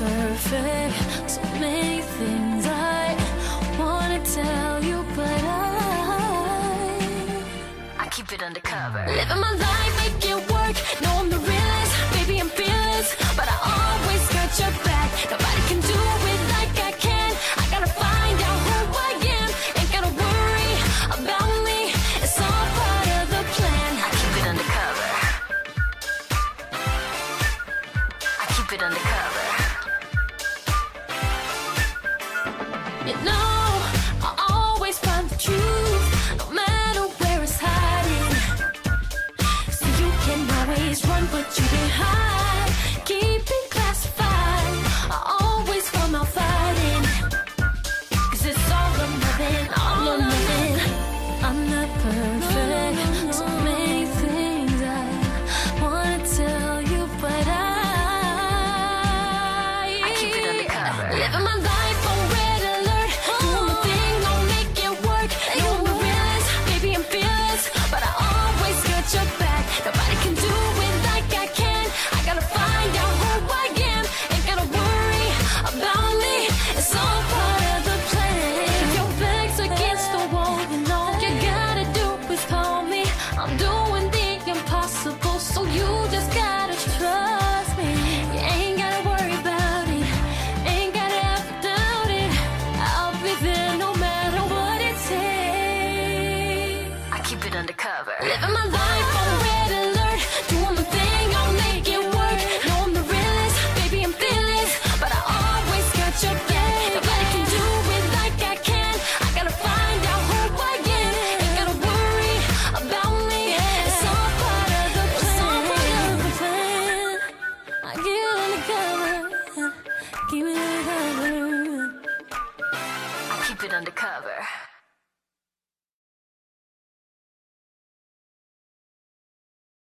perfect. So many things I wanna tell you, but I I keep it undercover. living my life, make it work. No, I'm the baby, I'm fearless, but I always got your back. Nobody can do it like I can. I gotta find out who I am. Ain't gotta worry about me. It's all part of the plan. I keep it undercover. I keep it undercover. You know, I always find the truth, no matter where it's hiding. So you can always run, you hide. Keep it classified. I always come out fighting. Cause it's all all. I'm not perfect. So many things undercover. Living my life on red alert. Doing my thing, I'll make it work. No, I'm the realest, baby, I'm fearless. But I always got your back. Nobody can do it like I can. I gotta find out who I am. Ain't gotta worry about me. It's all part of the plan. I get undercover. Keep it undercover. I keep it undercover.